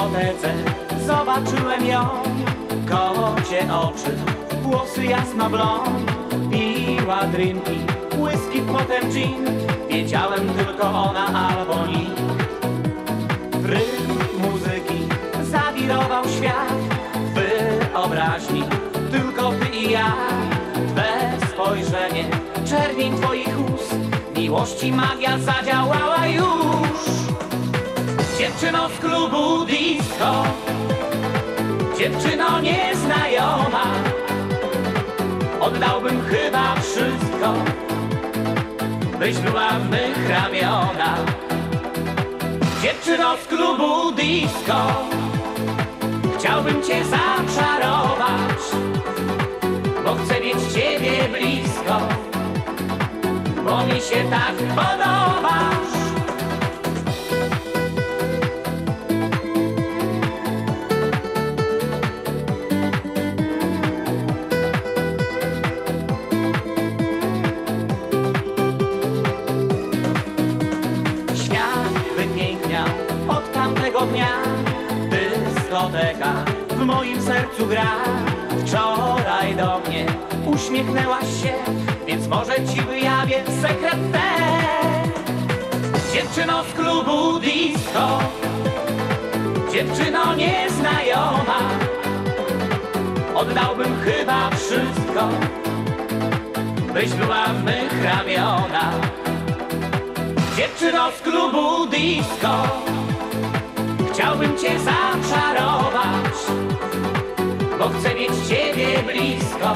dyskotece zobaczyłem ją Kocie oczy, włosy jasno blond Piła drinki, whisky, potem gin. Wiedziałem tylko ona albo nikt W rytm muzyki zawirował świat. Wyobraźni, tylko ty i ja. Twe spojrzenie, czerwień twoich ust. Miłości magia zadziałała już Dziewczyno z klubu disco. Dziewczyno nieznajoma. Oddałbym chyba wszystko. Byś była w mych ramionach Dziewczyno z klubu disco. Chciałbym cię zaczarować Bo chcę mieć ciebie blisko. Bo mi się tak podobasz tamtego dnia Dyskoteka w moim sercu gra. Wczoraj do mnie uśmiechnęłaś się Więc może ci wyjawię sekret ten. Dziewczyno z klubu disco Dziewczyno nieznajoma. Oddałbym chyba wszystko Byś była w mych ramionach. Dziewczyno z klubu disco Chciałbym cię zaczarować Bo chcę mieć ciebie blisko.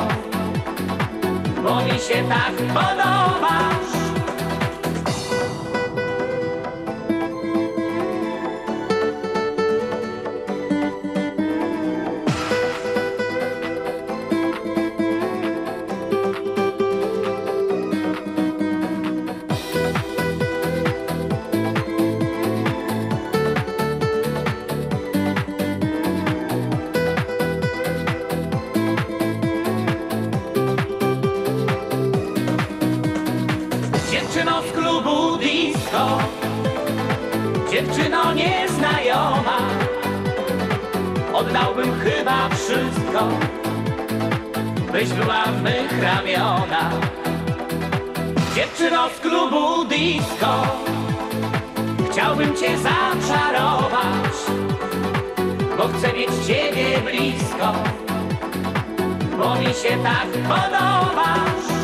Bo mi się tak podobasz Dziewczyno z klubu disco Dziewczyno nieznajoma. Oddałbym chyba wszystko Byś była w mych ramionach. Dziewczyno z klubu disco Chciałbym cię zaczarować Bo chcę mieć ciebie blisko Bo mi się tak podobasz